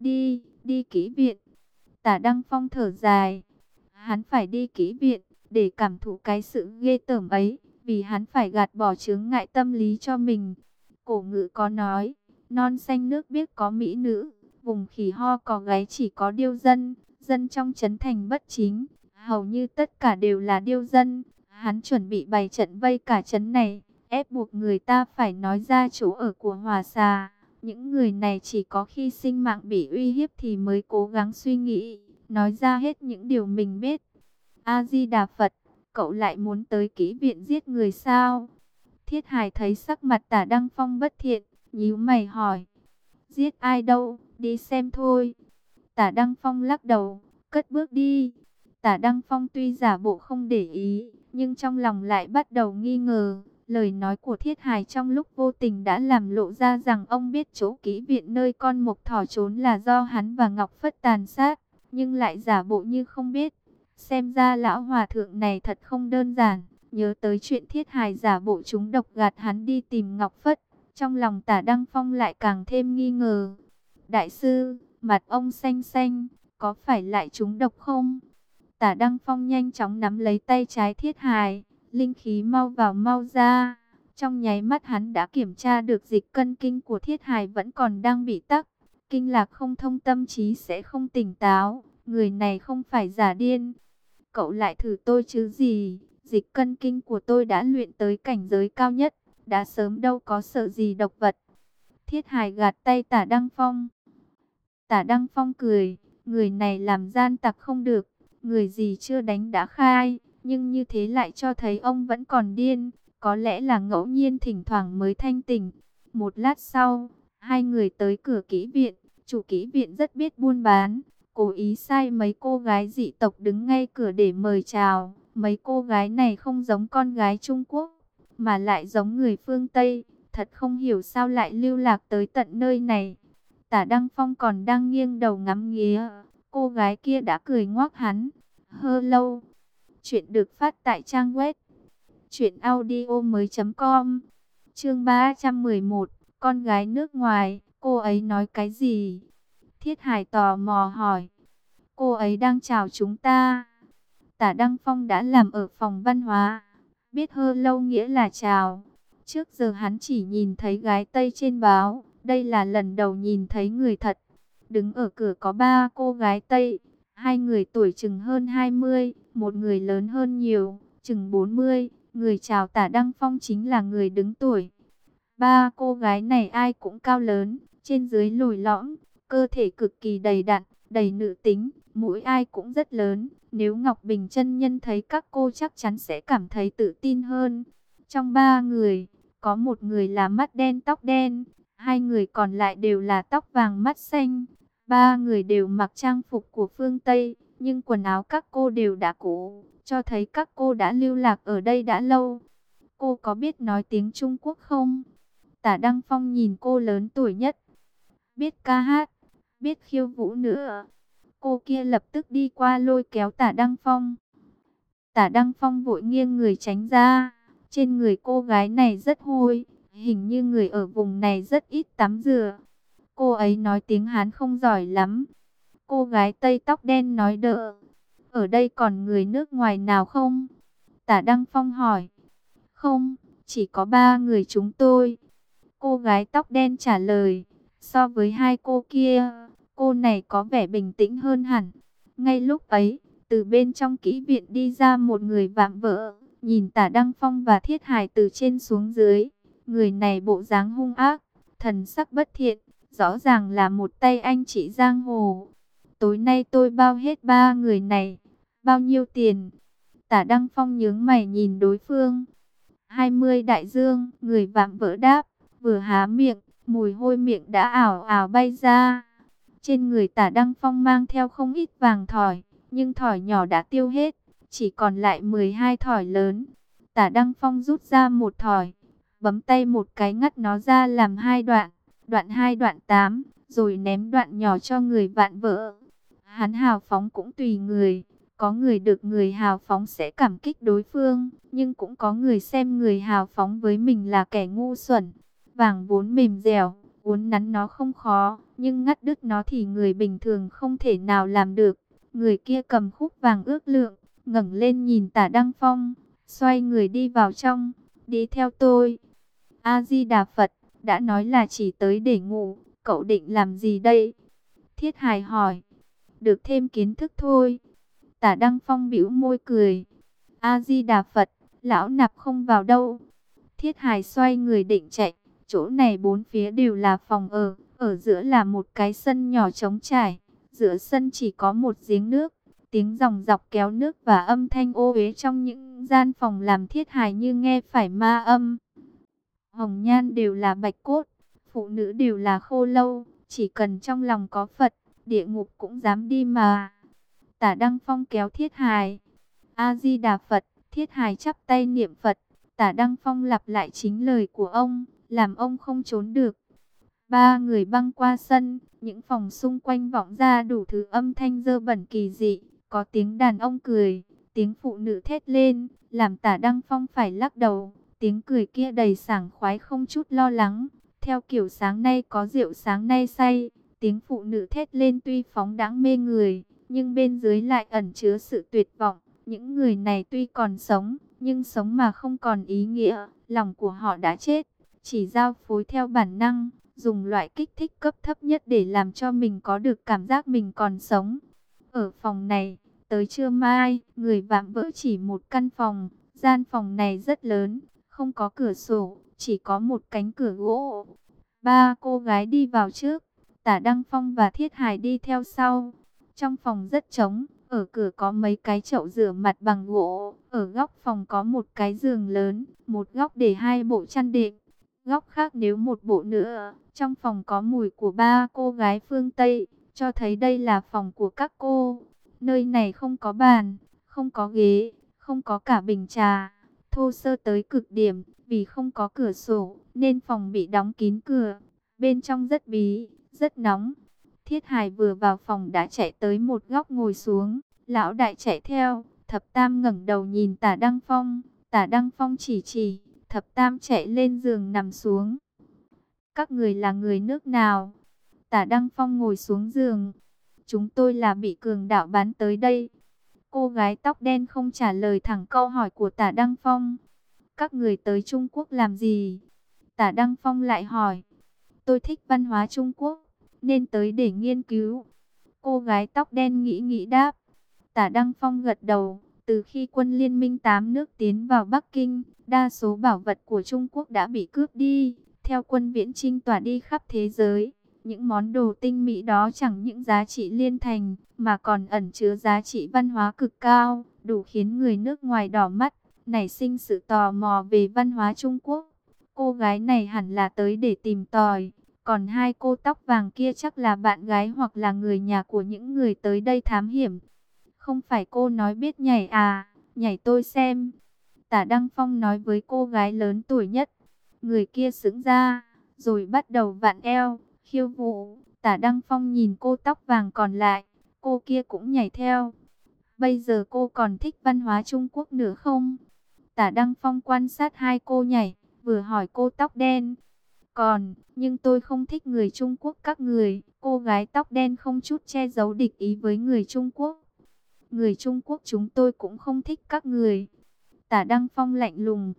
Đi, đi kỹ viện. Tả Đăng Phong thở dài. Hắn phải đi kỹ viện, để cảm thụ cái sự ghê tởm ấy, vì hắn phải gạt bỏ chướng ngại tâm lý cho mình. Cổ ngữ có nói, non xanh nước biết có mỹ nữ, vùng khỉ ho có gái chỉ có điêu dân, dân trong chấn thành bất chính, hầu như tất cả đều là điêu dân. Hắn chuẩn bị bày trận vây cả chấn này, ép buộc người ta phải nói ra chỗ ở của hòa xà. Những người này chỉ có khi sinh mạng bị uy hiếp thì mới cố gắng suy nghĩ, nói ra hết những điều mình biết. A-di-đà Phật, cậu lại muốn tới kỹ viện giết người sao? Thiết Hải thấy sắc mặt tả Đăng Phong bất thiện, nhíu mày hỏi. Giết ai đâu, đi xem thôi. Tả Đăng Phong lắc đầu, cất bước đi. Tả Đăng Phong tuy giả bộ không để ý, nhưng trong lòng lại bắt đầu nghi ngờ. Lời nói của Thiết Hải trong lúc vô tình đã làm lộ ra rằng ông biết chỗ kỹ viện nơi con mục thỏ trốn là do hắn và Ngọc Phất tàn sát, nhưng lại giả bộ như không biết. Xem ra lão hòa thượng này thật không đơn giản, nhớ tới chuyện Thiết Hải giả bộ chúng độc gạt hắn đi tìm Ngọc Phất, trong lòng tả Đăng Phong lại càng thêm nghi ngờ. Đại sư, mặt ông xanh xanh, có phải lại chúng độc không? Tả Đăng Phong nhanh chóng nắm lấy tay trái Thiết Hải linh khí mau vào mau ra. Trong nháy mắt hắn đã kiểm tra được dịch cân kinh của thiết hài vẫn còn đang bị tắc. Kinh lạc không thông tâm trí sẽ không tỉnh táo. Người này không phải giả điên. Cậu lại thử tôi chứ gì. Dịch cân kinh của tôi đã luyện tới cảnh giới cao nhất. Đã sớm đâu có sợ gì độc vật. Thiết hài gạt tay tả Đăng Phong. Tả Đăng Phong cười. Người này làm gian tặc không được. Người gì chưa đánh đã khai nhưng như thế lại cho thấy ông vẫn còn điên, có lẽ là ngẫu nhiên thỉnh thoảng mới thanh tỉnh. Một lát sau, hai người tới cửa kỹ viện, chủ kỹ viện rất biết buôn bán, cố ý sai mấy cô gái dị tộc đứng ngay cửa để mời chào. Mấy cô gái này không giống con gái Trung Quốc, mà lại giống người phương Tây, thật không hiểu sao lại lưu lạc tới tận nơi này. Tả Đăng Phong còn đang nghiêng đầu ngắm nghía, cô gái kia đã cười ngoác hắn. Hơ lâu, Chuyện được phát tại trang web truyệnaudiomoi.com. Chương 311, con gái nước ngoài, cô ấy nói cái gì? Thiết Hải tò mò hỏi. Cô ấy đang chào chúng ta. Tả Đăng Phong đã làm ở phòng văn hóa, biết hơ lâu nghĩa là chào. Trước giờ hắn chỉ nhìn thấy gái Tây trên báo, đây là lần đầu nhìn thấy người thật. Đứng ở cửa có ba cô gái Tây, Hai người tuổi chừng hơn 20, một người lớn hơn nhiều, chừng 40. Người chào tả Đăng Phong chính là người đứng tuổi. Ba cô gái này ai cũng cao lớn, trên dưới lồi lõm, cơ thể cực kỳ đầy đặn, đầy nữ tính, mũi ai cũng rất lớn. Nếu Ngọc Bình chân nhân thấy các cô chắc chắn sẽ cảm thấy tự tin hơn. Trong ba người, có một người là mắt đen tóc đen, hai người còn lại đều là tóc vàng mắt xanh. Ba người đều mặc trang phục của phương Tây, nhưng quần áo các cô đều đã cũ, cho thấy các cô đã lưu lạc ở đây đã lâu. Cô có biết nói tiếng Trung Quốc không? Tả Đăng Phong nhìn cô lớn tuổi nhất. Biết ca hát, biết khiêu vũ nữa. Cô kia lập tức đi qua lôi kéo tả Đăng Phong. Tả Đăng Phong vội nghiêng người tránh ra. Trên người cô gái này rất hôi, hình như người ở vùng này rất ít tắm rửa. Cô ấy nói tiếng Hán không giỏi lắm. Cô gái Tây tóc đen nói đỡ. Ở đây còn người nước ngoài nào không? Tả Đăng Phong hỏi. Không, chỉ có ba người chúng tôi. Cô gái tóc đen trả lời. So với hai cô kia, cô này có vẻ bình tĩnh hơn hẳn. Ngay lúc ấy, từ bên trong kỹ viện đi ra một người vạm vỡ. Nhìn tả Đăng Phong và Thiết Hải từ trên xuống dưới. Người này bộ dáng hung ác, thần sắc bất thiện Rõ ràng là một tay anh chị giang hồ. Tối nay tôi bao hết ba người này. Bao nhiêu tiền? Tả Đăng Phong nhướng mày nhìn đối phương. 20 đại dương, người vạm vỡ đáp, vừa há miệng, mùi hôi miệng đã ảo ảo bay ra. Trên người tả Đăng Phong mang theo không ít vàng thỏi, nhưng thỏi nhỏ đã tiêu hết, chỉ còn lại 12 thỏi lớn. Tả Đăng Phong rút ra một thỏi, bấm tay một cái ngắt nó ra làm hai đoạn đoạn 2 đoạn 8, rồi ném đoạn nhỏ cho người vạn vỡ. Hắn hào phóng cũng tùy người, có người được người hào phóng sẽ cảm kích đối phương, nhưng cũng có người xem người hào phóng với mình là kẻ ngu xuẩn. Vàng vốn mềm dẻo, Uốn nắn nó không khó, nhưng ngắt đứt nó thì người bình thường không thể nào làm được. Người kia cầm khúc vàng ước lượng, ngẩng lên nhìn tả Đăng Phong, xoay người đi vào trong, đi theo tôi. A-di-đà Phật, đã nói là chỉ tới để ngủ, cậu định làm gì đây? Thiết hài hỏi, được thêm kiến thức thôi. Tả Đăng Phong bĩu môi cười, A-di-đà Phật, lão nạp không vào đâu. Thiết Hải xoay người định chạy, chỗ này bốn phía đều là phòng ở, ở giữa là một cái sân nhỏ trống trải, giữa sân chỉ có một giếng nước, tiếng dòng dọc kéo nước và âm thanh ô uế trong những gian phòng làm Thiết Hải như nghe phải ma âm. Hồng nhan đều là bạch cốt, phụ nữ đều là khô lâu, chỉ cần trong lòng có Phật, địa ngục cũng dám đi mà. Tả Đăng Phong kéo Thiết Hải. A-di-đà Phật, Thiết Hải chắp tay niệm Phật. Tả Đăng Phong lặp lại chính lời của ông, làm ông không trốn được. Ba người băng qua sân, những phòng xung quanh vọng ra đủ thứ âm thanh dơ bẩn kỳ dị. Có tiếng đàn ông cười, tiếng phụ nữ thét lên, làm tả Đăng Phong phải lắc đầu. Tiếng cười kia đầy sảng khoái không chút lo lắng. Theo kiểu sáng nay có rượu sáng nay say, tiếng phụ nữ thét lên tuy phóng đáng mê người, nhưng bên dưới lại ẩn chứa sự tuyệt vọng. Những người này tuy còn sống, nhưng sống mà không còn ý nghĩa, lòng của họ đã chết, chỉ giao phối theo bản năng, dùng loại kích thích cấp thấp nhất để làm cho mình có được cảm giác mình còn sống. Ở phòng này, tới trưa mai, người vạm vỡ chỉ một căn phòng, gian phòng này rất lớn, không có cửa sổ, chỉ có một cánh cửa gỗ. Ba cô gái đi vào trước, Tả Đăng Phong và Thiết Hải đi theo sau. Trong phòng rất trống, ở cửa có mấy cái chậu rửa mặt bằng gỗ. Ở góc phòng có một cái giường lớn, một góc để hai bộ chăn đệm. Góc khác nếu một bộ nữa. Trong phòng có mùi của ba cô gái phương Tây, cho thấy đây là phòng của các cô. Nơi này không có bàn, không có ghế, không có cả bình trà. Thô sơ tới cực điểm, vì không có cửa sổ, nên phòng bị đóng kín cửa. Bên trong rất bí, rất nóng. Thiết Hải vừa vào phòng đã chạy tới một góc ngồi xuống. Lão đại chạy theo, thập tam ngẩng đầu nhìn tả Đăng Phong. Tả Đăng Phong chỉ chỉ, thập tam chạy lên giường nằm xuống. Các người là người nước nào? Tả Đăng Phong ngồi xuống giường. Chúng tôi là bị cường đạo bán tới đây. Cô gái tóc đen không trả lời thẳng câu hỏi của tả Đăng Phong. Các người tới Trung Quốc làm gì? Tả Đăng Phong lại hỏi. Tôi thích văn hóa Trung Quốc, nên tới để nghiên cứu. Cô gái tóc đen nghĩ nghĩ đáp. Tả Đăng Phong gật đầu. Từ khi quân liên minh 8 nước tiến vào Bắc Kinh, đa số bảo vật của Trung Quốc đã bị cướp đi. Theo quân viễn trinh tỏa đi khắp thế giới, những món đồ tinh mỹ đó chẳng những giá trị liên thành, mà còn ẩn chứa giá trị văn hóa cực cao, đủ khiến người nước ngoài đỏ mắt, nảy sinh sự tò mò về văn hóa Trung Quốc. Cô gái này hẳn là tới để tìm tòi, còn hai cô tóc vàng kia chắc là bạn gái hoặc là người nhà của những người tới đây thám hiểm. Không phải cô nói biết nhảy à, nhảy tôi xem. Tả Đăng Phong nói với cô gái lớn tuổi nhất. Người kia sững ra, rồi bắt đầu vặn eo, khiêu vũ. Tả Đăng Phong nhìn cô tóc vàng còn lại, cô kia cũng nhảy theo. Bây giờ cô còn thích văn hóa Trung Quốc nữa không? Tả Đăng Phong quan sát hai cô nhảy, vừa hỏi cô tóc đen. Còn, nhưng tôi không thích người Trung Quốc các người. Cô gái tóc đen không chút che giấu địch ý với người Trung Quốc. Người Trung Quốc chúng tôi cũng không thích các người. Tả Đăng Phong lạnh lùng.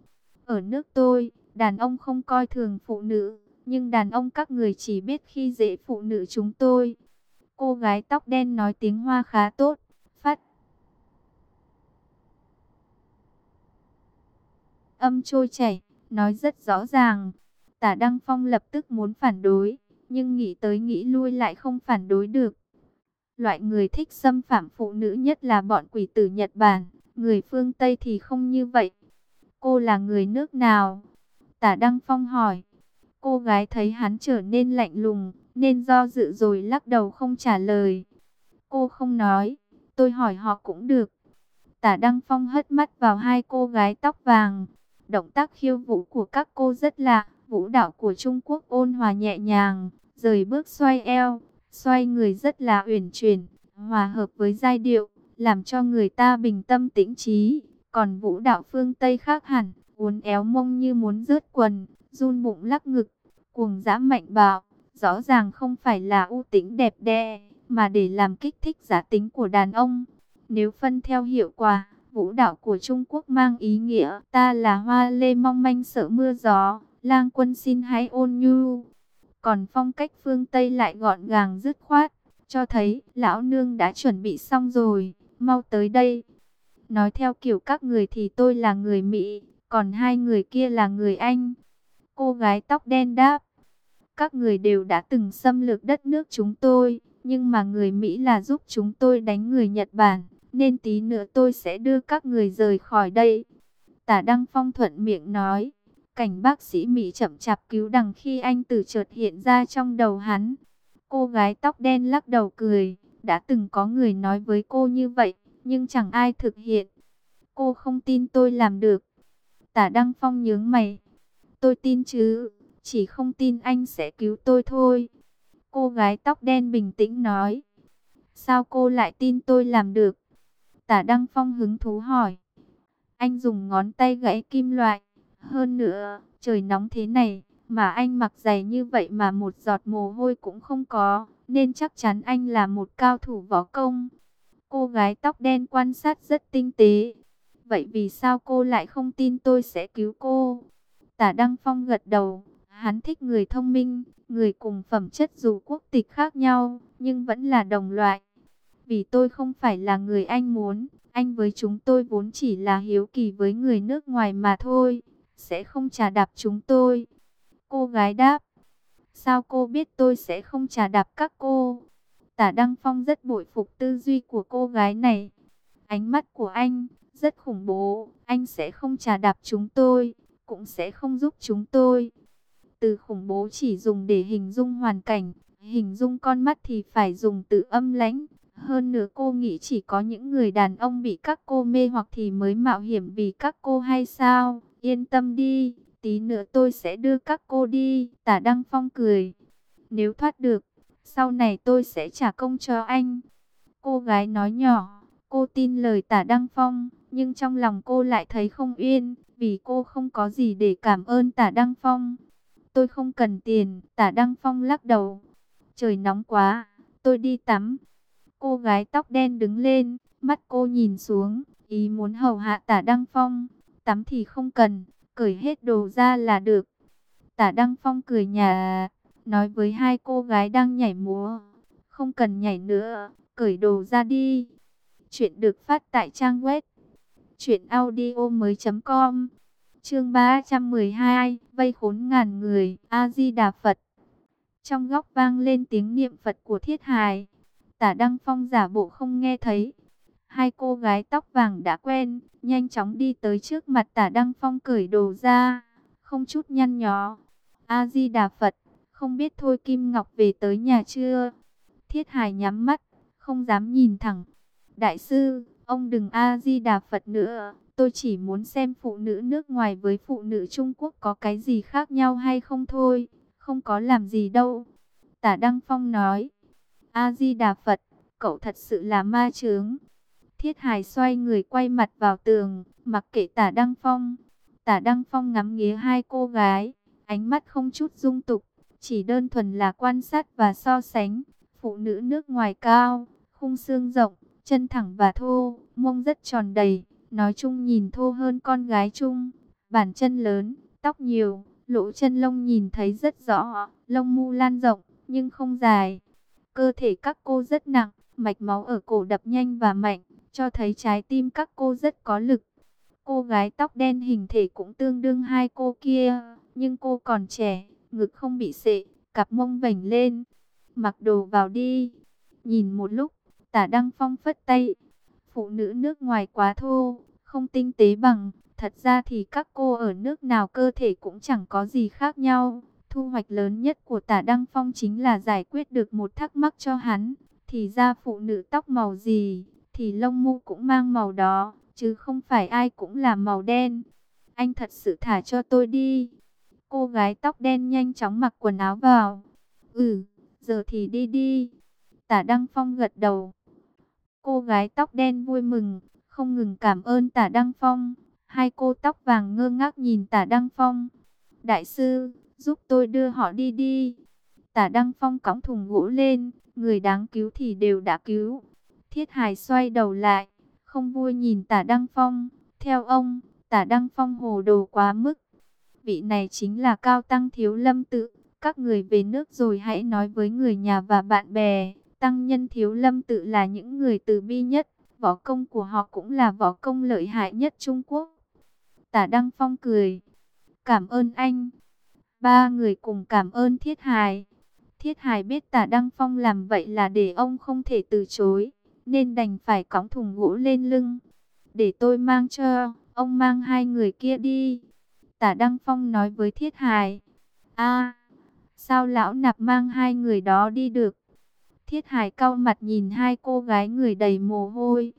Ở nước tôi, đàn ông không coi thường phụ nữ. Nhưng đàn ông các người chỉ biết khi dễ phụ nữ chúng tôi. Cô gái tóc đen nói tiếng Hoa khá tốt. Phát. Âm trôi chảy, nói rất rõ ràng. Tả Đăng Phong lập tức muốn phản đối, nhưng nghĩ tới nghĩ lui lại không phản đối được. Loại người thích xâm phạm phụ nữ nhất là bọn quỷ tử Nhật Bản, người phương Tây thì không như vậy. Cô là người nước nào? Tả Đăng Phong hỏi. Cô gái thấy hắn trở nên lạnh lùng, nên do dự rồi lắc đầu không trả lời. Cô không nói, tôi hỏi họ cũng được. Tả Đăng Phong hất mắt vào hai cô gái tóc vàng. Động tác khiêu vũ của các cô rất lạ, vũ đạo của Trung Quốc ôn hòa nhẹ nhàng, rời bước xoay eo, xoay người rất là uyển chuyển, hòa hợp với giai điệu, làm cho người ta bình tâm tĩnh trí. Còn vũ đạo phương Tây khác hẳn, uốn éo mông như muốn rớt quần, run bụng lắc ngực, cuồng dã mạnh bạo, rõ ràng không phải là ưu tĩnh đẹp đẽ, mà để làm kích thích giá tính của đàn ông. Nếu phân theo hiệu quả, vũ đạo của Trung Quốc mang ý nghĩa ta là hoa lê mong manh sợ mưa gió, lang quân xin hãy ôn nhu. Còn phong cách phương Tây lại gọn gàng dứt khoát, cho thấy lão nương đã chuẩn bị xong rồi, mau tới đây. Nói theo kiểu các người thì tôi là người Mỹ, còn hai người kia là người Anh. Cô gái tóc đen đáp, các người đều đã từng xâm lược đất nước chúng tôi, nhưng mà người Mỹ là giúp chúng tôi đánh người Nhật Bản, nên tí nữa tôi sẽ đưa các người rời khỏi đây. Tả Đăng Phong thuận miệng nói, cảnh bác sĩ Mỹ chậm chạp cứu đằng khi anh từ chợt hiện ra trong đầu hắn. Cô gái tóc đen lắc đầu cười, đã từng có người nói với cô như vậy, nhưng chẳng ai thực hiện. Cô không tin tôi làm được. Tả Đăng Phong nhướng mày. Tôi tin chứ, chỉ không tin anh sẽ cứu tôi thôi. Cô gái tóc đen bình tĩnh nói. Sao cô lại tin tôi làm được? Tả Đăng Phong hứng thú hỏi. Anh dùng ngón tay gãy kim loại. Hơn nữa, trời nóng thế này, mà anh mặc giày như vậy mà một giọt mồ hôi cũng không có, nên chắc chắn anh là một cao thủ võ công. Cô gái tóc đen quan sát rất tinh tế. Vậy vì sao cô lại không tin tôi sẽ cứu cô? Tả Đăng Phong gật đầu. Hắn thích người thông minh, người cùng phẩm chất dù quốc tịch khác nhau, nhưng vẫn là đồng loại. Vì tôi không phải là người anh muốn, anh với chúng tôi vốn chỉ là hiếu kỳ với người nước ngoài mà thôi, sẽ không trả đạp chúng tôi. Cô gái đáp, sao cô biết tôi sẽ không trả đạp các cô? Tả Đăng Phong rất bội phục tư duy của cô gái này. Ánh mắt của anh rất khủng bố, anh sẽ không trả đạp chúng tôi, cũng sẽ không giúp chúng tôi. Từ khủng bố chỉ dùng để hình dung hoàn cảnh, hình dung con mắt thì phải dùng từ âm lãnh. Hơn nữa cô nghĩ chỉ có những người đàn ông bị các cô mê hoặc thì mới mạo hiểm vì các cô hay sao? Yên tâm đi, tí nữa tôi sẽ đưa các cô đi. Tả Đăng Phong cười. Nếu thoát được, sau này tôi sẽ trả công cho anh. Cô gái nói nhỏ, cô tin lời tả Đăng Phong, nhưng trong lòng cô lại thấy không yên, vì cô không có gì để cảm ơn tả Đăng Phong. Tôi không cần tiền, tả Đăng Phong lắc đầu. Trời nóng quá, tôi đi tắm. Cô gái tóc đen đứng lên, mắt cô nhìn xuống, ý muốn hầu hạ tả Đăng Phong. Tắm thì không cần, cởi hết đồ ra là được. Tả Đăng Phong cười nhà, nói với hai cô gái đang nhảy múa. Không cần nhảy nữa, cởi đồ ra đi. Chuyện được phát tại trang web. Chuyện audio mới.com Chương 312, vây khốn ngàn người, A-di-đà Phật. Trong góc vang lên tiếng niệm Phật của Thiết Hài. Tả Đăng Phong giả bộ không nghe thấy. Hai cô gái tóc vàng đã quen, nhanh chóng đi tới trước mặt tả Đăng Phong cởi đồ ra, không chút nhăn nhó. A-di-đà Phật, không biết Thôi Kim Ngọc về tới nhà chưa? Thiết Hải nhắm mắt, không dám nhìn thẳng. Đại sư, ông đừng A-di-đà Phật nữa, Tôi chỉ muốn xem phụ nữ nước ngoài với phụ nữ Trung Quốc có cái gì khác nhau hay không thôi, không có làm gì đâu. Tả Đăng Phong nói, A-di-đà Phật, cậu thật sự là ma chướng. Thiết hài xoay người quay mặt vào tường, mặc kệ tả Đăng Phong. Tả Đăng Phong ngắm nghía hai cô gái, ánh mắt không chút dung tục, chỉ đơn thuần là quan sát và so sánh. Phụ nữ nước ngoài cao, khung xương rộng, chân thẳng và thô, mông rất tròn đầy, Nói chung nhìn thô hơn con gái chung, bản chân lớn, tóc nhiều, lỗ chân lông nhìn thấy rất rõ, lông mu lan rộng, nhưng không dài. Cơ thể các cô rất nặng, mạch máu ở cổ đập nhanh và mạnh, cho thấy trái tim các cô rất có lực. Cô gái tóc đen hình thể cũng tương đương hai cô kia, nhưng cô còn trẻ, ngực không bị sệ, cặp mông vảnh lên. Mặc đồ vào đi. Nhìn một lúc, tả Đăng Phong phất tay, phụ nữ nước ngoài quá thô, không tinh tế bằng. Thật ra thì các cô ở nước nào cơ thể cũng chẳng có gì khác nhau. Thu hoạch lớn nhất của tả Đăng Phong chính là giải quyết được một thắc mắc cho hắn. Thì ra phụ nữ tóc màu gì, thì lông mu cũng mang màu đó, chứ không phải ai cũng là màu đen. Anh thật sự thả cho tôi đi. Cô gái tóc đen nhanh chóng mặc quần áo vào. Ừ, giờ thì đi đi. Tả Đăng Phong gật đầu. Cô gái tóc đen vui mừng, không ngừng cảm ơn tả Đăng Phong. Hai cô tóc vàng ngơ ngác nhìn tả Đăng Phong. Đại sư, giúp tôi đưa họ đi đi. Tả Đăng Phong cõng thùng gỗ lên, người đáng cứu thì đều đã cứu. Thiết Hải xoay đầu lại, không vui nhìn Tả Đăng Phong. Theo ông, Tả Đăng Phong hồ đồ quá mức. Vị này chính là Cao Tăng Thiếu Lâm Tự. Các người về nước rồi hãy nói với người nhà và bạn bè. Tăng nhân Thiếu Lâm Tự là những người từ bi nhất. Võ công của họ cũng là võ công lợi hại nhất Trung Quốc. Tả Đăng Phong cười. Cảm ơn anh. Ba người cùng cảm ơn Thiết Hải. Thiết Hải biết Tả Đăng Phong làm vậy là để ông không thể từ chối, nên đành phải cõng thùng gỗ lên lưng. Để tôi mang cho, ông mang hai người kia đi. Tả Đăng Phong nói với Thiết Hải. a sao lão nạp mang hai người đó đi được? Thiết Hải cau mặt nhìn hai cô gái người đầy mồ hôi.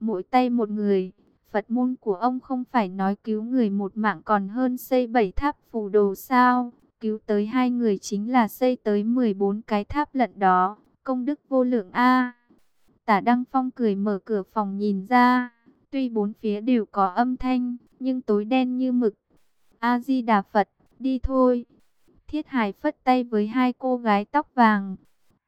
Mỗi tay một người. Phật môn của ông không phải nói cứu người một mạng còn hơn xây bảy tháp phù đồ sao? Cứu tới hai người chính là xây tới 14 cái tháp lận đó. Công đức vô lượng A. Tả Đăng Phong cười mở cửa phòng nhìn ra. Tuy bốn phía đều có âm thanh, nhưng tối đen như mực. A-di-đà Phật, đi thôi. Thiết Hải phất tay với hai cô gái tóc vàng.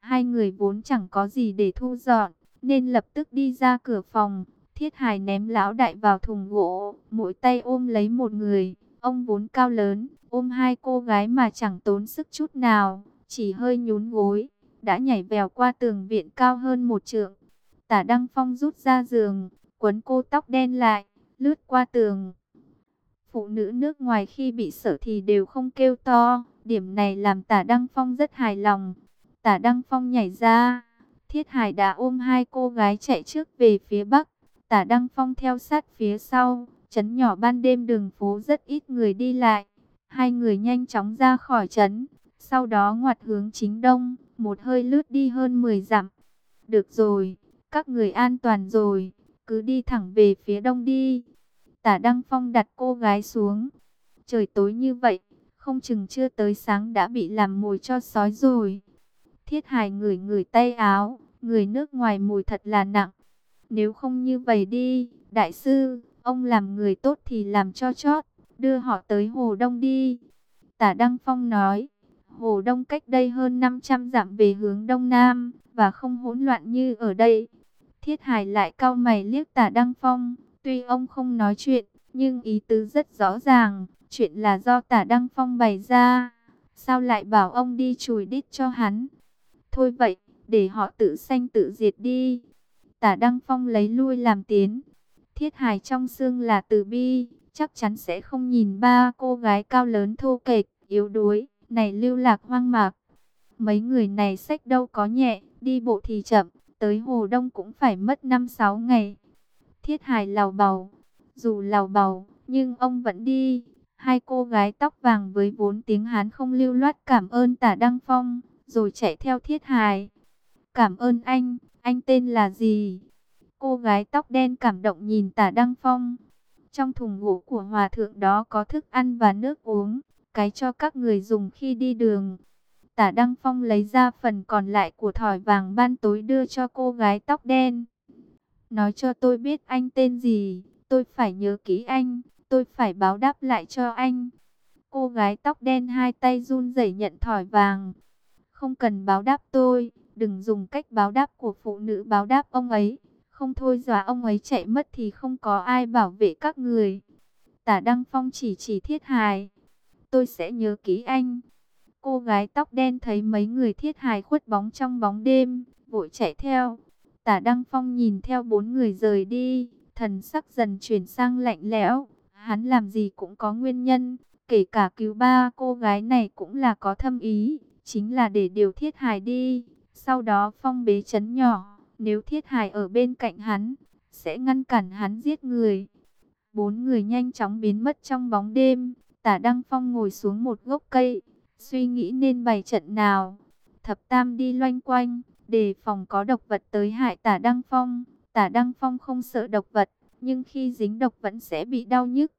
Hai người vốn chẳng có gì để thu dọn, nên lập tức đi ra cửa phòng. Thiết Hải ném lão đại vào thùng gỗ, mỗi tay ôm lấy một người. Ông vốn cao lớn, ôm hai cô gái mà chẳng tốn sức chút nào, chỉ hơi nhún gối, đã nhảy vèo qua tường viện cao hơn một trượng. Tả Đăng Phong rút ra giường, quấn cô tóc đen lại, lướt qua tường. Phụ nữ nước ngoài khi bị sợ thì đều không kêu to, điểm này làm tả Đăng Phong rất hài lòng. Tả Đăng Phong nhảy ra, Thiết Hải đã ôm hai cô gái chạy trước về phía bắc, tả Đăng Phong theo sát phía sau, chấn nhỏ ban đêm đường phố rất ít người đi lại. Hai người nhanh chóng ra khỏi trấn, sau đó ngoặt hướng chính đông, một hơi lướt đi hơn 10 dặm. Được rồi, các người an toàn rồi, cứ đi thẳng về phía đông đi. Tả Đăng Phong đặt cô gái xuống. Trời tối như vậy, không chừng chưa tới sáng đã bị làm mồi cho sói rồi. Thiết hài ngửi ngửi tay áo, người nước ngoài mùi thật là nặng. Nếu không như vậy đi, đại sư, ông làm người tốt thì làm cho chót, đưa họ tới Hồ Đông đi. Tả Đăng Phong nói, Hồ Đông cách đây hơn 500 dặm về hướng Đông Nam, và không hỗn loạn như ở đây. Thiết Hải lại cau mày liếc tả Đăng Phong, tuy ông không nói chuyện, nhưng ý tứ rất rõ ràng, chuyện là do tả Đăng Phong bày ra. Sao lại bảo ông đi chùi đít cho hắn? Thôi vậy, để họ tự sanh tự diệt đi. Tả Đăng Phong lấy lui làm tiến. Thiết Hải trong xương là từ bi, chắc chắn sẽ không nhìn ba cô gái cao lớn thô kệch, yếu đuối, này lưu lạc hoang mạc. Mấy người này sách đâu có nhẹ, đi bộ thì chậm, tới Hồ Đông cũng phải mất 5-6 ngày. Thiết Hải lào bầu, dù lào bầu, nhưng ông vẫn đi. Hai cô gái tóc vàng với vốn tiếng Hán không lưu loát cảm ơn tả Đăng Phong, rồi chạy theo Thiết Hải. Cảm ơn anh, anh tên là gì? Cô gái tóc đen cảm động nhìn tả Đăng Phong. Trong thùng gỗ của hòa thượng đó có thức ăn và nước uống, cái cho các người dùng khi đi đường. Tả Đăng Phong lấy ra phần còn lại của thỏi vàng ban tối đưa cho cô gái tóc đen. Nói cho tôi biết anh tên gì, tôi phải nhớ kỹ anh, tôi phải báo đáp lại cho anh. Cô gái tóc đen hai tay run rẩy nhận thỏi vàng. Không cần báo đáp tôi, đừng dùng cách báo đáp của phụ nữ báo đáp ông ấy. Không thôi dọa ông ấy chạy mất thì không có ai bảo vệ các người. Tả Đăng Phong chỉ chỉ thiết hài. Tôi sẽ nhớ kỹ anh. Cô gái tóc đen thấy mấy người thiết hài khuất bóng trong bóng đêm, vội chạy theo. Tả Đăng Phong nhìn theo bốn người rời đi, thần sắc dần chuyển sang lạnh lẽo. Hắn làm gì cũng có nguyên nhân, kể cả cứu ba cô gái này cũng là có thâm ý, chính là để điều thiết hài đi. Sau đó Phong bế chấn nhỏ, nếu thiết hài ở bên cạnh hắn, sẽ ngăn cản hắn giết người. Bốn người nhanh chóng biến mất trong bóng đêm, tả Đăng Phong ngồi xuống một gốc cây, suy nghĩ nên bày trận nào. Thập Tam đi loanh quanh, đề phòng có độc vật tới hại tả Đăng Phong. Tả Đăng Phong không sợ độc vật, nhưng khi dính độc vẫn sẽ bị đau nhức.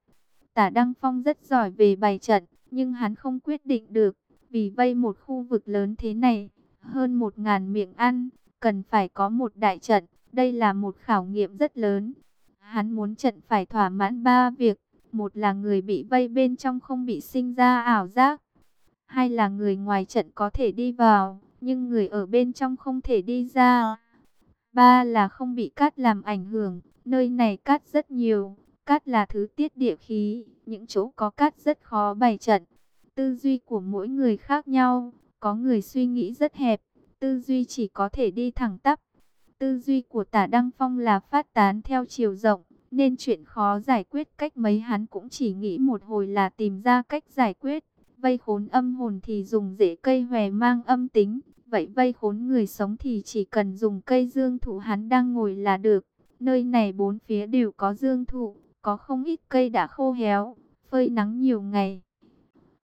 Tả Đăng Phong rất giỏi về bày trận, nhưng hắn không quyết định được, vì vây một khu vực lớn thế này, hơn một ngàn miệng ăn, cần phải có một đại trận, đây là một khảo nghiệm rất lớn. Hắn muốn trận phải thỏa mãn ba việc, một là người bị vây bên trong không bị sinh ra ảo giác, Hai là người ngoài trận có thể đi vào, nhưng người ở bên trong không thể đi ra. Ba là không bị cát làm ảnh hưởng, nơi này cát rất nhiều, cát là thứ tiết địa khí, những chỗ có cát rất khó bày trận. Tư duy của mỗi người khác nhau, có người suy nghĩ rất hẹp, tư duy chỉ có thể đi thẳng tắp. Tư duy của tả Đăng Phong là phát tán theo chiều rộng, nên chuyện khó giải quyết cách mấy hắn cũng chỉ nghĩ một hồi là tìm ra cách giải quyết. Vây khốn âm hồn thì dùng rễ cây hòe mang âm tính, vậy vây khốn người sống thì chỉ cần dùng cây dương thụ hắn đang ngồi là được. Nơi này bốn phía đều có dương thụ, có không ít cây đã khô héo, phơi nắng nhiều ngày.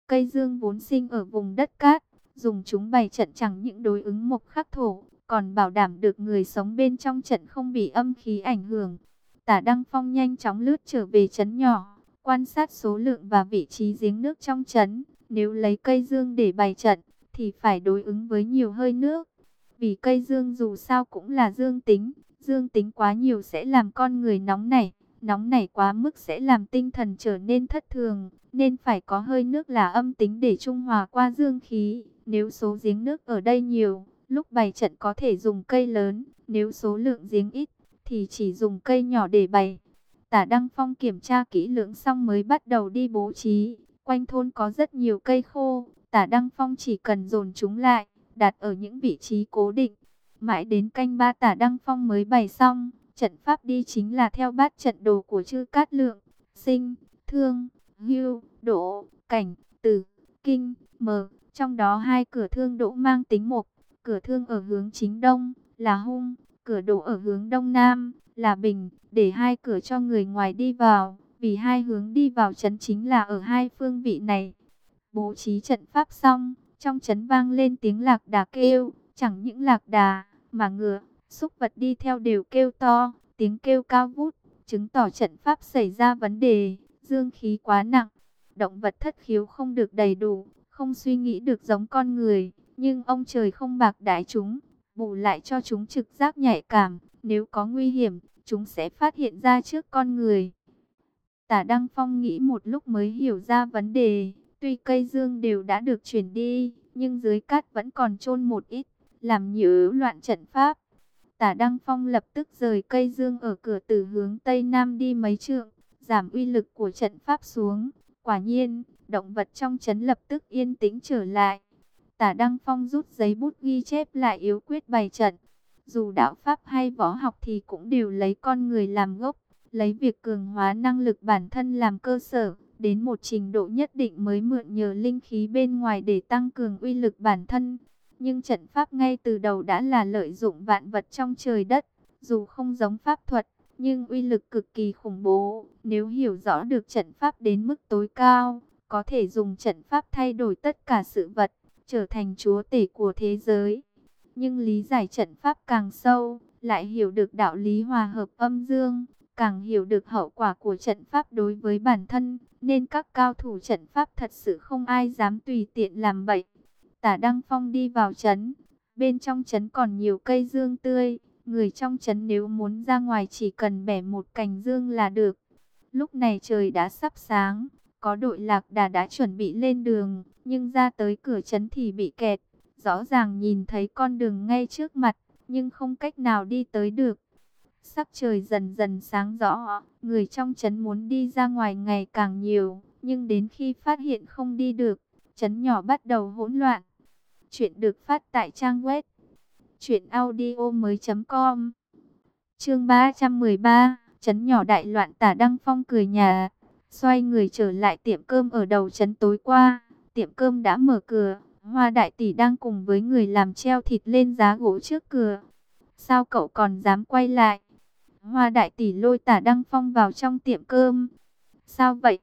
Cây dương vốn sinh ở vùng đất cát, dùng chúng bày trận chẳng những đối ứng mộc khắc thổ, còn bảo đảm được người sống bên trong trận không bị âm khí ảnh hưởng. Tả Đăng Phong nhanh chóng lướt trở về trấn nhỏ, quan sát số lượng và vị trí giếng nước trong trấn. Nếu lấy cây dương để bày trận, thì phải đối ứng với nhiều hơi nước. Vì cây dương dù sao cũng là dương tính, dương tính quá nhiều sẽ làm con người nóng nảy, nóng nảy quá mức sẽ làm tinh thần trở nên thất thường, nên phải có hơi nước là âm tính để trung hòa qua dương khí. Nếu số giếng nước ở đây nhiều, lúc bày trận có thể dùng cây lớn, nếu số lượng giếng ít, thì chỉ dùng cây nhỏ để bày. Tả Đăng Phong kiểm tra kỹ lưỡng xong mới bắt đầu đi bố trí. Quanh thôn có rất nhiều cây khô, tả Đăng Phong chỉ cần dồn chúng lại, đặt ở những vị trí cố định. Mãi đến canh ba tả Đăng Phong mới bày xong, trận pháp đi chính là theo bát trận đồ của chư Cát Lượng, sinh, thương, hưu, đỗ, cảnh, tử, kinh, mờ. Trong đó hai cửa thương đỗ mang tính mục, cửa thương ở hướng chính đông, là hung, cửa đỗ ở hướng đông nam, là bình, để hai cửa cho người ngoài đi vào, vì hai hướng đi vào trấn chính là ở hai phương vị này. Bố trí trận pháp xong, trong trấn vang lên tiếng lạc đà kêu, chẳng những lạc đà, mà ngựa, xúc vật đi theo đều kêu to, tiếng kêu cao vút, chứng tỏ trận pháp xảy ra vấn đề, dương khí quá nặng, động vật thất khiếu không được đầy đủ, không suy nghĩ được giống con người, nhưng ông trời không bạc đãi chúng, bù lại cho chúng trực giác nhạy cảm, nếu có nguy hiểm, chúng sẽ phát hiện ra trước con người. Tả Đăng Phong nghĩ một lúc mới hiểu ra vấn đề, tuy cây dương đều đã được chuyển đi, nhưng dưới cát vẫn còn chôn một ít, làm nhiễu loạn trận pháp. Tả Đăng Phong lập tức rời cây dương ở cửa từ hướng Tây Nam đi mấy trượng, giảm uy lực của trận pháp xuống. Quả nhiên, động vật trong trấn lập tức yên tĩnh trở lại. Tả Đăng Phong rút giấy bút ghi chép lại yếu quyết bày trận. Dù đạo pháp hay võ học thì cũng đều lấy con người làm gốc, lấy việc cường hóa năng lực bản thân làm cơ sở, đến một trình độ nhất định mới mượn nhờ linh khí bên ngoài để tăng cường uy lực bản thân. Nhưng trận pháp ngay từ đầu đã là lợi dụng vạn vật trong trời đất, dù không giống pháp thuật, nhưng uy lực cực kỳ khủng bố. Nếu hiểu rõ được trận pháp đến mức tối cao, có thể dùng trận pháp thay đổi tất cả sự vật, trở thành chúa tể của thế giới. Nhưng lý giải trận pháp càng sâu, lại hiểu được đạo lý hòa hợp âm dương, càng hiểu được hậu quả của trận pháp đối với bản thân, nên các cao thủ trận pháp thật sự không ai dám tùy tiện làm bậy. Tả Đăng Phong đi vào trấn, bên trong trấn còn nhiều cây dương tươi, người trong trấn nếu muốn ra ngoài chỉ cần bẻ một cành dương là được. Lúc này trời đã sắp sáng, có đội lạc đà đã chuẩn bị lên đường, nhưng ra tới cửa trấn thì bị kẹt, rõ ràng nhìn thấy con đường ngay trước mặt, nhưng không cách nào đi tới được. Sắc trời dần dần sáng rõ, người trong trấn muốn đi ra ngoài ngày càng nhiều, nhưng đến khi phát hiện không đi được, trấn nhỏ bắt đầu hỗn loạn. Chuyện được phát tại trang web truyệnaudiomoi.com. Chương 313, trấn nhỏ đại loạn Tả Đăng Phong cười nhà, xoay người trở lại tiệm cơm ở đầu trấn tối qua, tiệm cơm đã mở cửa, Hoa đại tỷ đang cùng với người làm treo thịt lên giá gỗ trước cửa. Sao cậu còn dám quay lại? Hoa đại tỷ lôi tả Đăng Phong vào trong tiệm cơm. Sao vậy?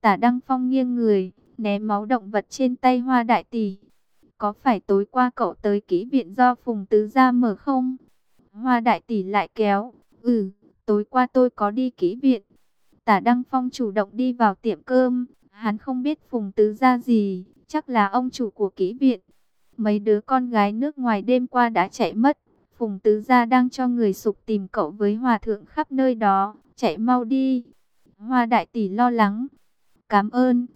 Tả Đăng Phong nghiêng người, né máu động vật trên tay hoa đại tỷ. Có phải tối qua cậu tới kỹ viện do Phùng Tứ Gia mở không? Hoa đại tỷ lại kéo. Ừ, tối qua tôi có đi kỹ viện. Tả Đăng Phong chủ động đi vào tiệm cơm. Hắn không biết Phùng Tứ Gia gì, chắc là ông chủ của kỹ viện. Mấy đứa con gái nước ngoài đêm qua đã chạy mất. Phùng Tứ Gia đang cho người sục tìm cậu với hòa thượng khắp nơi đó. Chạy mau đi. Hoa đại tỷ lo lắng. Cảm ơn.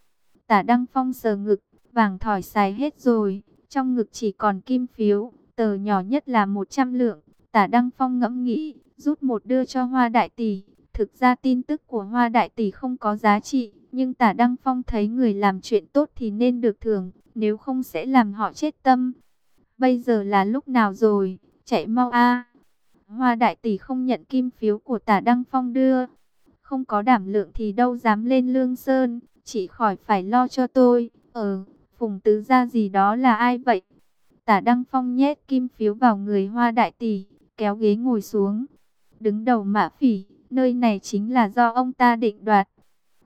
Tả Đăng Phong sờ ngực. vàng thỏi xài hết rồi, trong ngực chỉ còn kim phiếu, tờ nhỏ nhất là 100 lượng. Tả Đăng Phong ngẫm nghĩ, rút một đưa cho Hoa Đại Tỷ. Thực ra tin tức của Hoa Đại Tỷ không có giá trị, nhưng Tả Đăng Phong thấy người làm chuyện tốt thì nên được thưởng, nếu không sẽ làm họ chết tâm. Bây giờ là lúc nào rồi, chạy mau a Hoa Đại Tỷ không nhận kim phiếu của Tả Đăng Phong đưa. Không có đảm lượng thì đâu dám lên Lương Sơn, chỉ khỏi phải lo cho tôi. Ờ, Phùng Tứ gia gì đó là ai vậy? Tả Đăng Phong nhét kim phiếu vào người Hoa Đại Tỷ, kéo ghế ngồi xuống. Đứng đầu mã phỉ, nơi này chính là do ông ta định đoạt.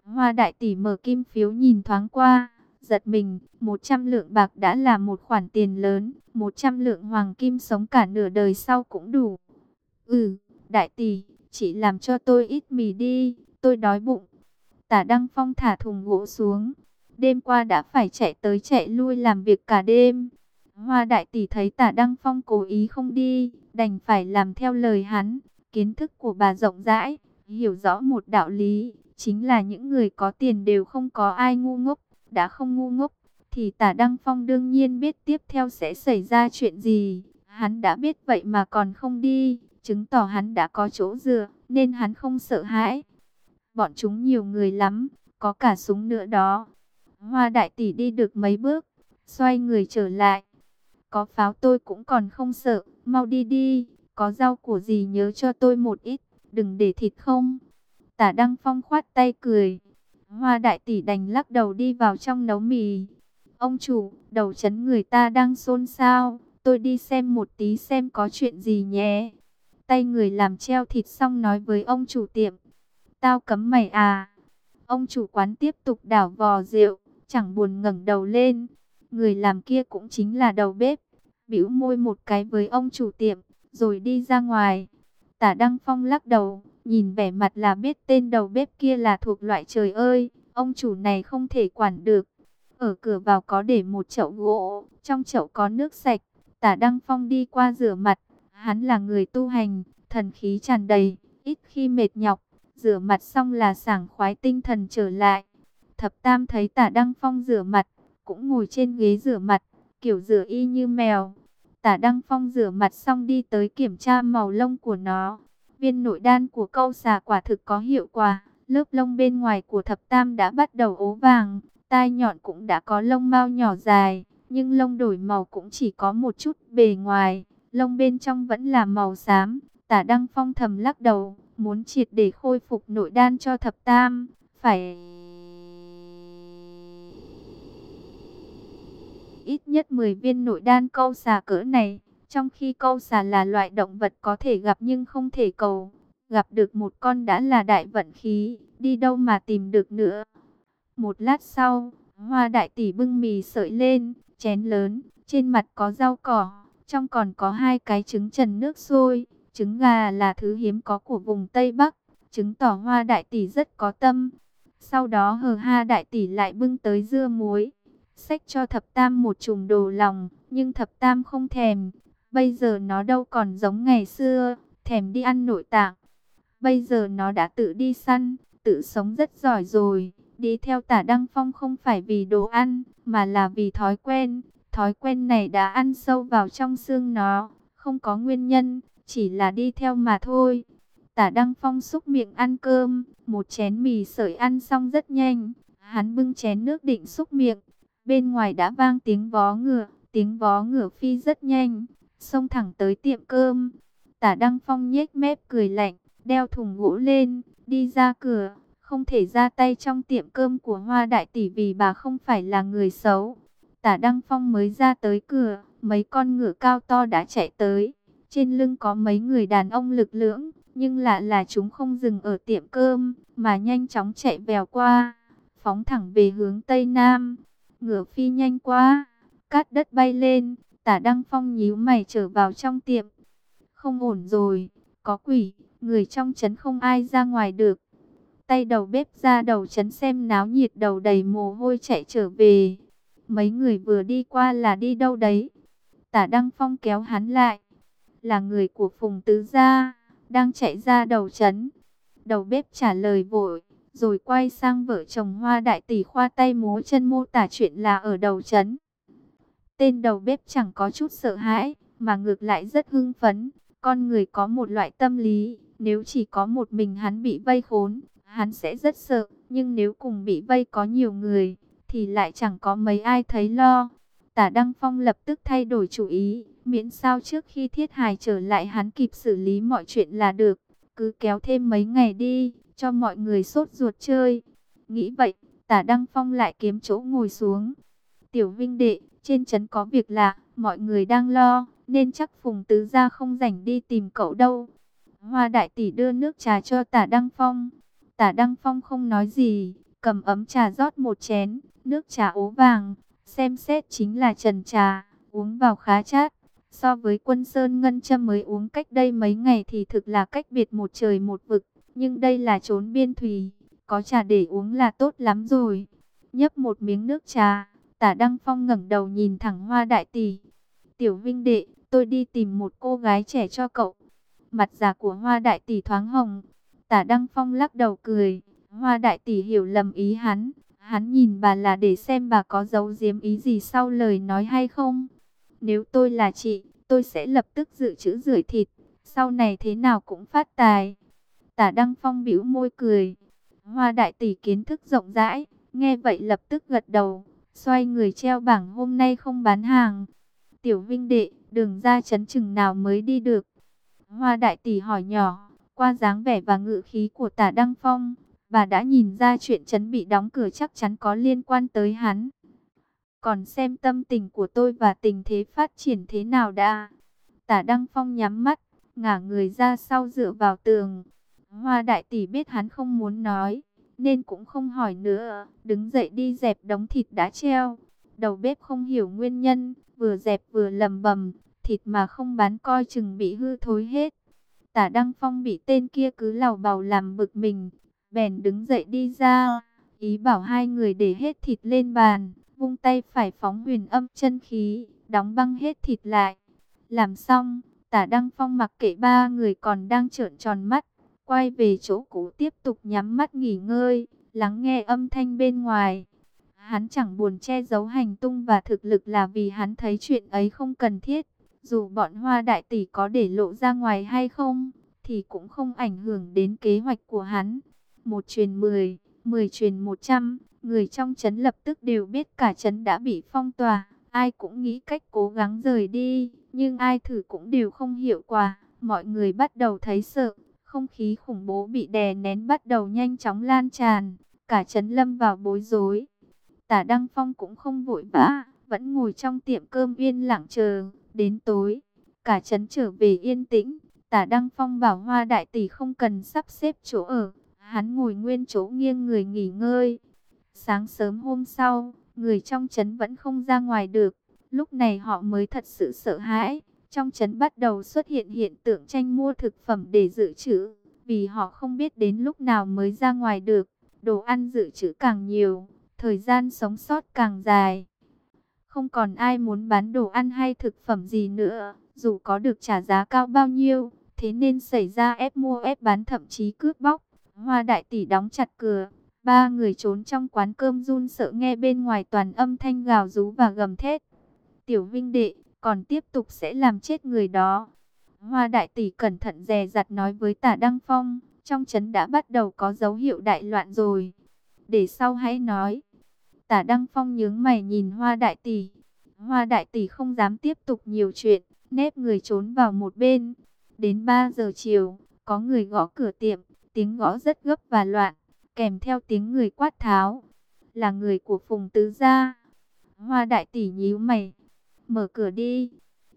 Hoa Đại Tỷ mở kim phiếu nhìn thoáng qua, giật mình, 100 lượng bạc đã là một khoản tiền lớn, 100 lượng hoàng kim sống cả nửa đời sau cũng đủ. Ừ, Đại Tỷ, chỉ làm cho tôi ít mì đi, tôi đói bụng. Tả Đăng Phong thả thùng gỗ xuống, đêm qua đã phải chạy tới chạy lui làm việc cả đêm. Hoa đại tỷ thấy tả Đăng Phong cố ý không đi, đành phải làm theo lời hắn. Kiến thức của bà rộng rãi, hiểu rõ một đạo lý, chính là những người có tiền đều không có ai ngu ngốc. Đã không ngu ngốc, thì tả Đăng Phong đương nhiên biết tiếp theo sẽ xảy ra chuyện gì. Hắn đã biết vậy mà còn không đi, chứng tỏ hắn đã có chỗ dựa, nên hắn không sợ hãi. Bọn chúng nhiều người lắm, có cả súng nữa đó. Hoa đại tỷ đi được mấy bước, xoay người trở lại. Có pháo tôi cũng còn không sợ, mau đi đi, có rau của gì nhớ cho tôi một ít, đừng để thịt không. Tả Đăng Phong khoát tay cười. Hoa đại tỷ đành lắc đầu đi vào trong nấu mì. Ông chủ, đầu chấn người ta đang xôn xao, tôi đi xem một tí xem có chuyện gì nhé. Tay người làm treo thịt xong nói với ông chủ tiệm. Tao cấm mày à. Ông chủ quán tiếp tục đảo vò rượu, chẳng buồn ngẩng đầu lên. Người làm kia cũng chính là đầu bếp. bĩu môi một cái với ông chủ tiệm, rồi đi ra ngoài. Tả Đăng Phong lắc đầu, nhìn vẻ mặt là biết tên đầu bếp kia là thuộc loại trời ơi, ông chủ này không thể quản được. Ở cửa vào có để một chậu gỗ, trong chậu có nước sạch. Tả Đăng Phong đi qua rửa mặt, hắn là người tu hành, thần khí tràn đầy, ít khi mệt nhọc. Rửa mặt xong là sảng khoái tinh thần trở lại. Thập Tam thấy Tả Đăng Phong rửa mặt, cũng ngồi trên ghế rửa mặt, kiểu rửa y như mèo. Tả Đăng Phong rửa mặt xong đi tới kiểm tra màu lông của nó. Viên nội đan của câu xà quả thực có hiệu quả. Lớp lông bên ngoài của thập tam đã bắt đầu ố vàng. Tai nhọn cũng đã có lông mao nhỏ dài. Nhưng lông đổi màu cũng chỉ có một chút bề ngoài. Lông bên trong vẫn là màu xám. Tả Đăng Phong thầm lắc đầu. Muốn triệt để khôi phục nội đan cho thập tam. Phải... ít nhất 10 viên nội đan câu xà cỡ này. Trong khi câu xà là loại động vật có thể gặp nhưng không thể cầu. Gặp được một con đã là đại vận khí, đi đâu mà tìm được nữa. Một lát sau, hoa đại tỷ bưng mì sợi lên, chén lớn, trên mặt có rau cỏ, trong còn có hai cái trứng trần nước sôi. Trứng gà là thứ hiếm có của vùng Tây Bắc, chứng tỏ hoa đại tỷ rất có tâm. Sau đó hờ ha đại tỷ lại bưng tới dưa muối, Xách cho thập tam một chùm đồ lòng, nhưng thập tam không thèm. Bây giờ nó đâu còn giống ngày xưa, thèm đi ăn nội tạng. Bây giờ nó đã tự đi săn, tự sống rất giỏi rồi. Đi theo tả Đăng Phong không phải vì đồ ăn, mà là vì thói quen. Thói quen này đã ăn sâu vào trong xương nó, không có nguyên nhân, chỉ là đi theo mà thôi. Tả Đăng Phong xúc miệng ăn cơm, một chén mì sợi ăn xong rất nhanh. Hắn bưng chén nước định xúc miệng, Bên ngoài đã vang tiếng vó ngựa, tiếng vó ngựa phi rất nhanh, xông thẳng tới tiệm cơm. Tả Đăng Phong nhếch mép cười lạnh, đeo thùng gỗ lên, đi ra cửa, không thể ra tay trong tiệm cơm của Hoa Đại Tỷ vì bà không phải là người xấu. Tả Đăng Phong mới ra tới cửa, mấy con ngựa cao to đã chạy tới. Trên lưng có mấy người đàn ông lực lưỡng, nhưng lạ là chúng không dừng ở tiệm cơm, mà nhanh chóng chạy vèo qua, phóng thẳng về hướng Tây Nam ngựa phi nhanh quá, cát đất bay lên, tả Đăng Phong nhíu mày trở vào trong tiệm. Không ổn rồi, có quỷ, người trong trấn không ai ra ngoài được. Tay đầu bếp ra đầu trấn xem náo nhiệt đầu đầy mồ hôi chạy trở về. Mấy người vừa đi qua là đi đâu đấy? Tả Đăng Phong kéo hắn lại. Là người của Phùng Tứ Gia, đang chạy ra đầu trấn. Đầu bếp trả lời vội, rồi quay sang vợ chồng hoa đại tỷ khoa tay múa chân mô tả chuyện là ở đầu chấn. Tên đầu bếp chẳng có chút sợ hãi, mà ngược lại rất hưng phấn. Con người có một loại tâm lý, nếu chỉ có một mình hắn bị vây khốn, hắn sẽ rất sợ. Nhưng nếu cùng bị vây có nhiều người, thì lại chẳng có mấy ai thấy lo. Tả Đăng Phong lập tức thay đổi chủ ý, miễn sao trước khi thiết hài trở lại hắn kịp xử lý mọi chuyện là được. Cứ kéo thêm mấy ngày đi, cho mọi người sốt ruột chơi. Nghĩ vậy, tả Đăng Phong lại kiếm chỗ ngồi xuống. Tiểu Vinh Đệ, trên trấn có việc lạ, mọi người đang lo, nên chắc Phùng Tứ Gia không rảnh đi tìm cậu đâu. Hoa Đại Tỷ đưa nước trà cho tả Đăng Phong. Tả Đăng Phong không nói gì, cầm ấm trà rót một chén, nước trà ố vàng, xem xét chính là trần trà, uống vào khá chát. So với quân Sơn Ngân Châm mới uống cách đây mấy ngày thì thực là cách biệt một trời một vực. Nhưng đây là trốn biên thủy, có trà để uống là tốt lắm rồi. Nhấp một miếng nước trà, tả Đăng Phong ngẩng đầu nhìn thẳng hoa đại tỷ. Tiểu Vinh Đệ, tôi đi tìm một cô gái trẻ cho cậu. Mặt già của hoa đại tỷ thoáng hồng. Tả Đăng Phong lắc đầu cười. Hoa đại tỷ hiểu lầm ý hắn. Hắn nhìn bà là để xem bà có giấu giếm ý gì sau lời nói hay không. Nếu tôi là chị, tôi sẽ lập tức dự trữ rửa thịt. Sau này thế nào cũng phát tài. Tả Đăng Phong bĩu môi cười. Hoa đại tỷ kiến thức rộng rãi. Nghe vậy lập tức gật đầu. Xoay người treo bảng hôm nay không bán hàng. Tiểu Vinh Đệ, đường ra chấn chừng nào mới đi được. Hoa đại tỷ hỏi nhỏ, qua dáng vẻ và ngự khí của tả Đăng Phong, bà đã nhìn ra chuyện chấn bị đóng cửa chắc chắn có liên quan tới hắn. Còn xem tâm tình của tôi và tình thế phát triển thế nào đã. Tả Đăng Phong nhắm mắt, ngả người ra sau dựa vào tường. Hoa đại tỷ biết hắn không muốn nói, nên cũng không hỏi nữa. Đứng dậy đi dẹp đống thịt đã treo. Đầu bếp không hiểu nguyên nhân, vừa dẹp vừa lầm bầm, thịt mà không bán coi chừng bị hư thối hết. Tả Đăng Phong bị tên kia cứ lào bào làm bực mình, bèn đứng dậy đi ra, ý bảo hai người để hết thịt lên bàn, vung tay phải phóng huyền âm chân khí, đóng băng hết thịt lại. Làm xong, tả Đăng Phong mặc kệ ba người còn đang trợn tròn mắt, quay về chỗ cũ tiếp tục nhắm mắt nghỉ ngơi, lắng nghe âm thanh bên ngoài. Hắn chẳng buồn che giấu hành tung và thực lực là vì hắn thấy chuyện ấy không cần thiết. Dù bọn hoa đại tỷ có để lộ ra ngoài hay không, thì cũng không ảnh hưởng đến kế hoạch của hắn. Một truyền mười, mười truyền một trăm, người trong trấn lập tức đều biết cả trấn đã bị phong tỏa. Ai cũng nghĩ cách cố gắng rời đi, nhưng ai thử cũng đều không hiệu quả. Mọi người bắt đầu thấy sợ, không khí khủng bố bị đè nén bắt đầu nhanh chóng lan tràn. Cả trấn lâm vào bối rối. Tả Đăng Phong cũng không vội vã, vẫn ngồi trong tiệm cơm yên lặng chờ. Đến tối, cả trấn trở về yên tĩnh. Tả Đăng Phong bảo Hoa Đại Tỷ không cần sắp xếp chỗ ở. Hắn ngồi nguyên chỗ nghiêng người nghỉ ngơi. Sáng sớm hôm sau, người trong trấn vẫn không ra ngoài được. Lúc này họ mới thật sự sợ hãi. Trong trấn bắt đầu xuất hiện hiện tượng tranh mua thực phẩm để dự trữ. Vì họ không biết đến lúc nào mới ra ngoài được. Đồ ăn dự trữ càng nhiều thời gian sống sót càng dài. Không còn ai muốn bán đồ ăn hay thực phẩm gì nữa, dù có được trả giá cao bao nhiêu, thế nên xảy ra ép mua ép bán thậm chí cướp bóc. Hoa đại tỷ đóng chặt cửa, ba người trốn trong quán cơm run sợ nghe bên ngoài toàn âm thanh gào rú và gầm thét. Tiểu Vinh đệ, còn tiếp tục sẽ làm chết người đó. Hoa đại tỷ cẩn thận dè dặt nói với tả Đăng Phong, trong trấn đã bắt đầu có dấu hiệu đại loạn rồi. Để sau hãy nói. Tả Đăng Phong nhướng mày nhìn Hoa Đại Tỷ. Hoa Đại Tỷ không dám tiếp tục nhiều chuyện, nép người trốn vào một bên. Đến 3 giờ chiều, có người gõ cửa tiệm, tiếng gõ rất gấp và loạn, kèm theo tiếng người quát tháo. Là người của Phùng Tứ Gia. Hoa Đại Tỷ nhíu mày, mở cửa đi.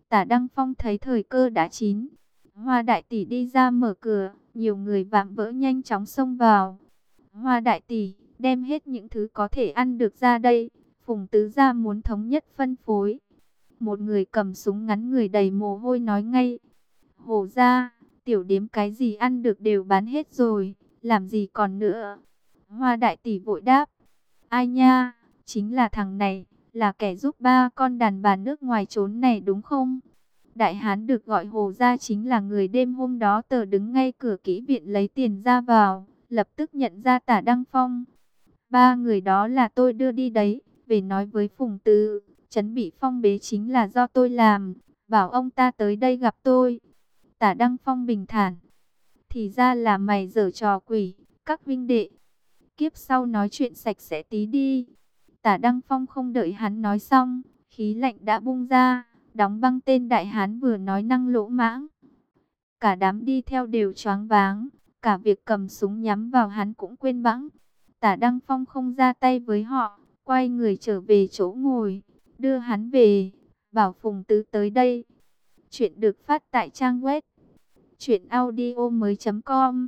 Tả Đăng Phong thấy thời cơ đã chín. Hoa Đại Tỷ đi ra mở cửa, nhiều người vạm vỡ nhanh chóng xông vào. Hoa Đại Tỷ đem hết những thứ có thể ăn được ra đây. Phùng Tứ Gia muốn thống nhất phân phối. Một người cầm súng ngắn người đầy mồ hôi nói ngay. Hồ ra, tiểu điếm cái gì ăn được đều bán hết rồi, làm gì còn nữa. Hoa đại tỷ vội đáp. Ai nha, chính là thằng này, là kẻ giúp ba con đàn bà nước ngoài trốn này đúng không? Đại hán được gọi hồ ra chính là người đêm hôm đó tờ đứng ngay cửa kỹ viện lấy tiền ra vào lập tức nhận ra tả Đăng Phong. Ba người đó là tôi đưa đi đấy, về nói với Phùng tư chấn bị phong bế chính là do tôi làm, bảo ông ta tới đây gặp tôi. Tả Đăng Phong bình thản, thì ra là mày dở trò quỷ, các vinh đệ. Kiếp sau nói chuyện sạch sẽ tí đi. Tả Đăng Phong không đợi hắn nói xong, khí lạnh đã bung ra, đóng băng tên đại hán vừa nói năng lỗ mãng. Cả đám đi theo đều choáng váng, cả việc cầm súng nhắm vào hắn cũng quên bẵng. Tả Đăng Phong không ra tay với họ, quay người trở về chỗ ngồi, đưa hắn về, bảo Phùng Tứ tới đây. Chuyện được phát tại trang web truyệnaudiomoi.com.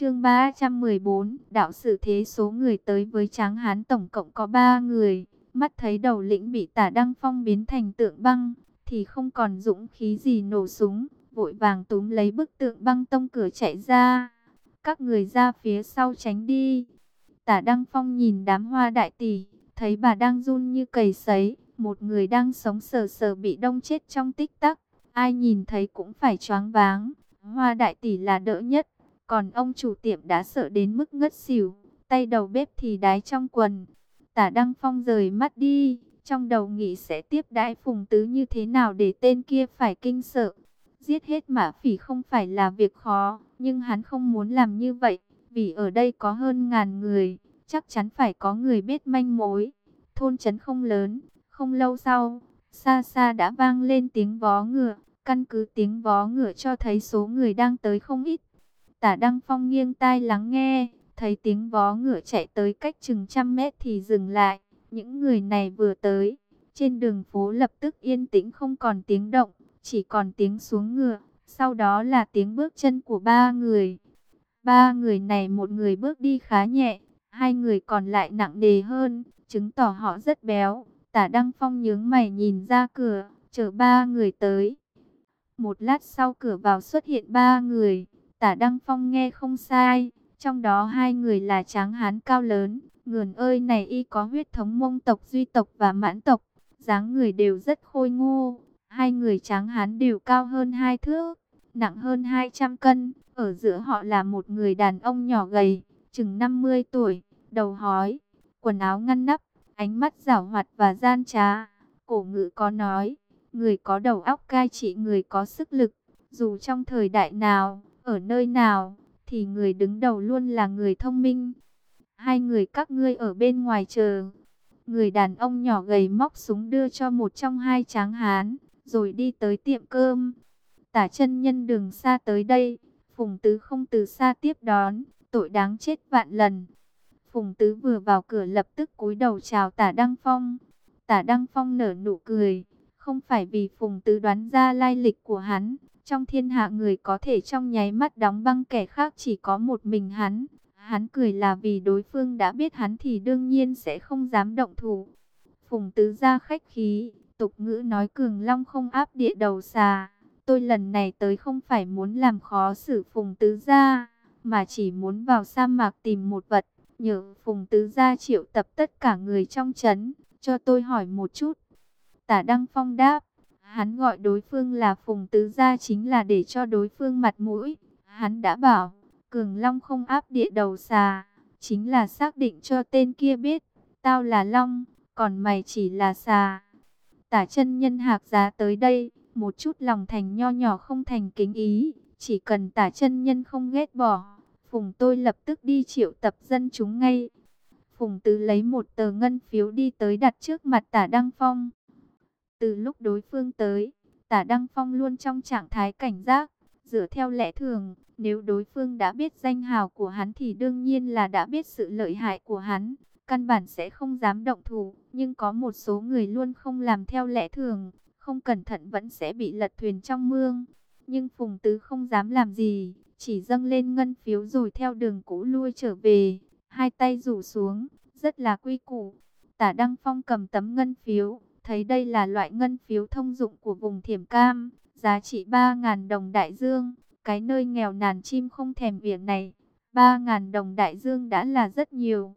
Chương 314, đạo sử thế số người tới với Tráng Hán tổng cộng có 3 người, mắt thấy đầu lĩnh bị Tả Đăng Phong biến thành tượng băng, thì không còn dũng khí gì nổ súng, vội vàng túm lấy bức tượng băng tông cửa chạy ra. Các người ra phía sau tránh đi. Tả Đăng Phong nhìn đám hoa đại tỷ, thấy bà đang run như cầy sấy, một người đang sống sờ sờ bị đông chết trong tích tắc, ai nhìn thấy cũng phải choáng váng. Hoa đại tỷ là đỡ nhất, còn ông chủ tiệm đã sợ đến mức ngất xỉu, tay đầu bếp thì đái trong quần. Tả Đăng Phong rời mắt đi, trong đầu nghĩ sẽ tiếp đãi phùng tứ như thế nào để tên kia phải kinh sợ. Giết hết mã phỉ không phải là việc khó, nhưng hắn không muốn làm như vậy, vì ở đây có hơn ngàn người, chắc chắn phải có người biết manh mối. Thôn trấn không lớn, không lâu sau, xa xa đã vang lên tiếng vó ngựa, căn cứ tiếng vó ngựa cho thấy số người đang tới không ít. Tả Đăng Phong nghiêng tai lắng nghe, thấy tiếng vó ngựa chạy tới cách chừng trăm mét thì dừng lại. Những người này vừa tới, trên đường phố lập tức yên tĩnh không còn tiếng động, chỉ còn tiếng xuống ngựa, sau đó là tiếng bước chân của ba người. Ba người này một người bước đi khá nhẹ, hai người còn lại nặng nề hơn, chứng tỏ họ rất béo. Tả Đăng Phong nhướng mày nhìn ra cửa, chờ ba người tới. Một lát sau cửa vào xuất hiện ba người, tả Đăng Phong nghe không sai, trong đó hai người là tráng hán cao lớn, ngườn ơi này y có huyết thống mông tộc duy tộc và mãn tộc, dáng người đều rất khôi ngô, hai người tráng hán đều cao hơn hai thước, nặng hơn 200 cân, ở giữa họ là một người đàn ông nhỏ gầy, chừng 50 tuổi, đầu hói, quần áo ngăn nắp, ánh mắt rảo hoạt và gian trá, cổ ngữ có nói, người có đầu óc cai trị người có sức lực, dù trong thời đại nào, ở nơi nào, thì người đứng đầu luôn là người thông minh. Hai người các ngươi ở bên ngoài chờ. Người đàn ông nhỏ gầy móc súng đưa cho một trong hai tráng hán, rồi đi tới tiệm cơm. Tả chân nhân đường xa tới đây, Phùng Tứ không từ xa tiếp đón, tội đáng chết vạn lần. Phùng Tứ vừa vào cửa lập tức cúi đầu chào Tả Đăng Phong. Tả Đăng Phong nở nụ cười, không phải vì Phùng Tứ đoán ra lai lịch của hắn, trong thiên hạ người có thể trong nháy mắt đóng băng kẻ khác chỉ có một mình hắn. Hắn cười là vì đối phương đã biết hắn thì đương nhiên sẽ không dám động thủ. Phùng tứ ra khách khí, tục ngữ nói cường long không áp địa đầu xà. Tôi lần này tới không phải muốn làm khó xử phùng tứ ra, mà chỉ muốn vào sa mạc tìm một vật. Nhờ phùng tứ ra triệu tập tất cả người trong trấn, cho tôi hỏi một chút. Tả Đăng Phong đáp, Hắn gọi đối phương là Phùng Tứ Gia chính là để cho đối phương mặt mũi. Hắn đã bảo, Cường Long không áp địa đầu xà, chính là xác định cho tên kia biết, tao là Long, còn mày chỉ là xà. Tả chân nhân hạc giá tới đây, một chút lòng thành nho nhỏ không thành kính ý, chỉ cần tả chân nhân không ghét bỏ. Phùng tôi lập tức đi triệu tập dân chúng ngay. Phùng Tứ lấy một tờ ngân phiếu đi tới đặt trước mặt tả Đăng Phong. Từ lúc đối phương tới, tả Đăng Phong luôn trong trạng thái cảnh giác. Dựa theo lẽ thường, nếu đối phương đã biết danh hào của hắn thì đương nhiên là đã biết sự lợi hại của hắn. Căn bản sẽ không dám động thủ, nhưng có một số người luôn không làm theo lẽ thường, không cẩn thận vẫn sẽ bị lật thuyền trong mương. Nhưng Phùng Tứ không dám làm gì, chỉ dâng lên ngân phiếu rồi theo đường cũ lui trở về, hai tay rủ xuống, rất là quy củ. Tả Đăng Phong cầm tấm ngân phiếu, thấy đây là loại ngân phiếu thông dụng của vùng Thiểm Cam, giá trị 3.000 đồng đại dương, cái nơi nghèo nàn chim không thèm việc này, 3.000 đồng đại dương đã là rất nhiều.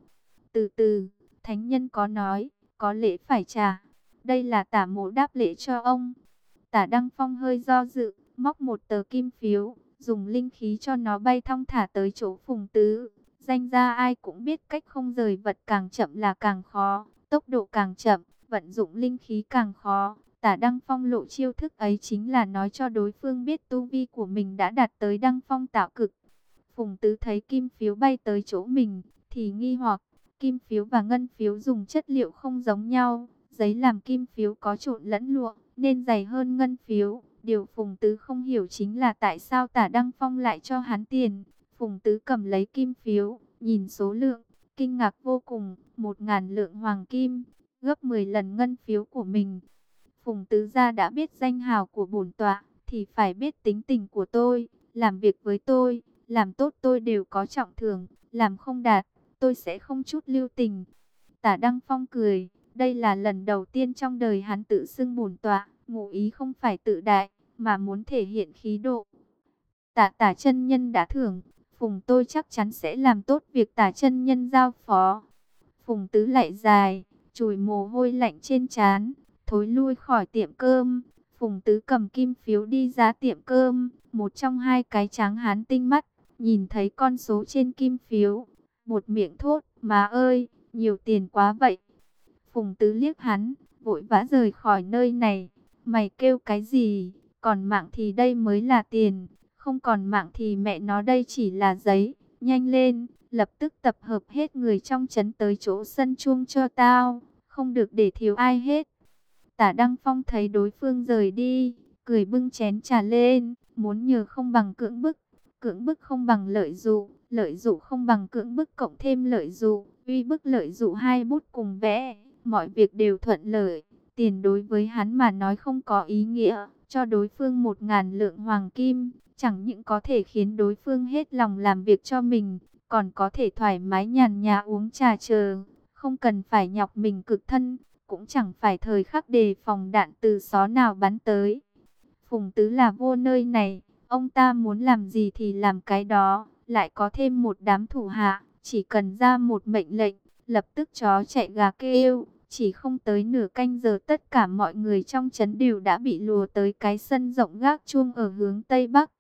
Từ từ, thánh nhân có nói, có lễ phải trả, đây là tả mộ đáp lễ cho ông. Tả Đăng Phong hơi do dự, móc một tờ kim phiếu, dùng linh khí cho nó bay thong thả tới chỗ phùng tứ, Danh ra ai cũng biết cách không rời vật càng chậm là càng khó, tốc độ càng chậm, vận dụng linh khí càng khó. Tả Đăng Phong lộ chiêu thức ấy chính là nói cho đối phương biết tu vi của mình đã đạt tới Đăng Phong tạo cực. Phùng Tứ thấy kim phiếu bay tới chỗ mình, thì nghi hoặc, kim phiếu và ngân phiếu dùng chất liệu không giống nhau. Giấy làm kim phiếu có trộn lẫn lụa, nên dày hơn ngân phiếu. Điều Phùng Tứ không hiểu chính là tại sao tả Đăng Phong lại cho hắn tiền. Phùng Tứ cầm lấy kim phiếu, nhìn số lượng, kinh ngạc vô cùng, một ngàn lượng hoàng kim, gấp 10 lần ngân phiếu của mình. Phùng Tứ Gia đã biết danh hào của bổn tọa, thì phải biết tính tình của tôi, làm việc với tôi, làm tốt tôi đều có trọng thưởng, làm không đạt, tôi sẽ không chút lưu tình. Tả Đăng Phong cười, đây là lần đầu tiên trong đời hắn tự xưng bổn tọa, ngụ ý không phải tự đại, mà muốn thể hiện khí độ. Tả tả chân nhân đã thưởng, Phùng tôi chắc chắn sẽ làm tốt việc tả chân nhân giao phó. Phùng tứ lại dài, chùi mồ hôi lạnh trên trán, thối lui khỏi tiệm cơm. Phùng tứ cầm kim phiếu đi ra tiệm cơm, một trong hai cái tráng hán tinh mắt, nhìn thấy con số trên kim phiếu. Một miệng thốt, má ơi, nhiều tiền quá vậy. Phùng tứ liếc hắn, vội vã rời khỏi nơi này. Mày kêu cái gì, còn mạng thì đây mới là tiền. Không còn mạng thì mẹ nó đây chỉ là giấy. Nhanh lên, lập tức tập hợp hết người trong trấn tới chỗ sân chuông cho tao. Không được để thiếu ai hết. Tả Đăng Phong thấy đối phương rời đi, cười bưng chén trà lên, muốn nhờ không bằng cưỡng bức, cưỡng bức không bằng lợi dụ, lợi dụ không bằng cưỡng bức cộng thêm lợi dụ, uy bức lợi dụ hai bút cùng vẽ, mọi việc đều thuận lợi. Tiền đối với hắn mà nói không có ý nghĩa, cho đối phương một ngàn lượng hoàng kim, chẳng những có thể khiến đối phương hết lòng làm việc cho mình, còn có thể thoải mái nhàn nhà uống trà chờ, không cần phải nhọc mình cực thân, cũng chẳng phải thời khắc đề phòng đạn từ xó nào bắn tới. Phùng Tứ là vô nơi này, ông ta muốn làm gì thì làm cái đó, lại có thêm một đám thủ hạ, chỉ cần ra một mệnh lệnh, lập tức chó chạy gà kêu. Chỉ không tới nửa canh giờ tất cả mọi người trong trấn đều đã bị lùa tới cái sân rộng gác chuông ở hướng Tây Bắc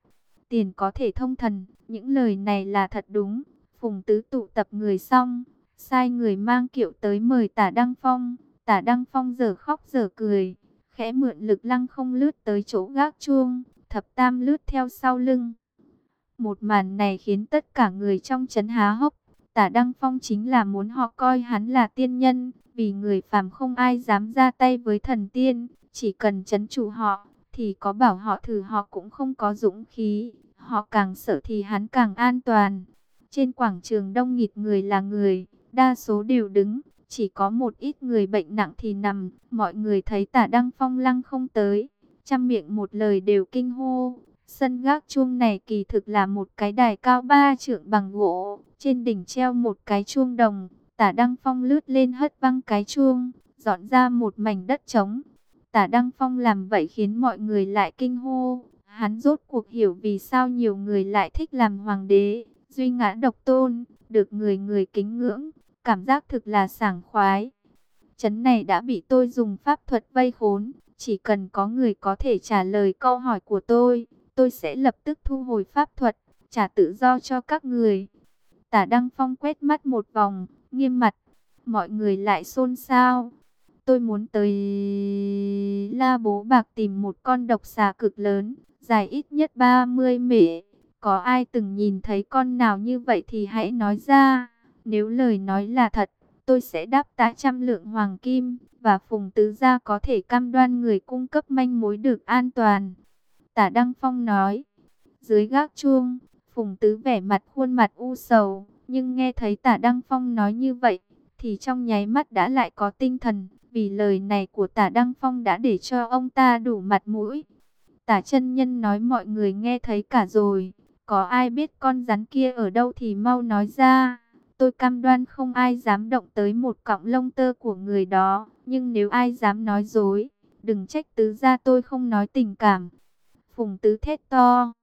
tiền có thể thông thần, những lời này là thật đúng. Phùng Tứ tụ tập người xong, sai người mang kiệu tới mời tả Đăng Phong. Tả Đăng Phong giờ khóc giờ cười, khẽ mượn lực lăng không lướt tới chỗ gác chuông, thập tam lướt theo sau lưng. Một màn này khiến tất cả người trong chấn há hốc. Tả Đăng Phong chính là muốn họ coi hắn là tiên nhân, vì người phàm không ai dám ra tay với thần tiên, chỉ cần chấn chủ họ, thì có bảo họ thử họ cũng không có dũng khí. Họ càng sợ thì hắn càng an toàn. Trên quảng trường đông nghịt người là người, đa số đều đứng, chỉ có một ít người bệnh nặng thì nằm. Mọi người thấy tả Đăng Phong lăng không tới, trăm miệng một lời đều kinh hô. Sân gác chuông này kỳ thực là một cái đài cao ba trượng bằng gỗ, trên đỉnh treo một cái chuông đồng. Tả Đăng Phong lướt lên hất văng cái chuông, dọn ra một mảnh đất trống. Tả Đăng Phong làm vậy khiến mọi người lại kinh hô. Hắn rốt cuộc hiểu vì sao nhiều người lại thích làm hoàng đế, duy ngã độc tôn, được người người kính ngưỡng, cảm giác thực là sảng khoái. Chấn này đã bị tôi dùng pháp thuật vây khốn, chỉ cần có người có thể trả lời câu hỏi của tôi, tôi sẽ lập tức thu hồi pháp thuật, trả tự do cho các người. Tả Đăng Phong quét mắt một vòng, nghiêm mặt, mọi người lại xôn xao. Tôi muốn tới La Bố Bạc tìm một con độc xà cực lớn, dài ít nhất 30 mễ. Có ai từng nhìn thấy con nào như vậy thì hãy nói ra. Nếu lời nói là thật, tôi sẽ đáp tá trăm lượng hoàng kim, và Phùng Tứ Gia có thể cam đoan người cung cấp manh mối được an toàn. Tả Đăng Phong nói, dưới gác chuông, Phùng Tứ vẻ mặt khuôn mặt u sầu, nhưng nghe thấy Tả Đăng Phong nói như vậy, thì trong nháy mắt đã lại có tinh thần, vì lời này của Tả Đăng Phong đã để cho ông ta đủ mặt mũi. Tả chân nhân nói mọi người nghe thấy cả rồi. Có ai biết con rắn kia ở đâu thì mau nói ra. Tôi cam đoan không ai dám động tới một cọng lông tơ của người đó. Nhưng nếu ai dám nói dối, đừng trách tứ ra tôi không nói tình cảm. Phùng tứ thét to.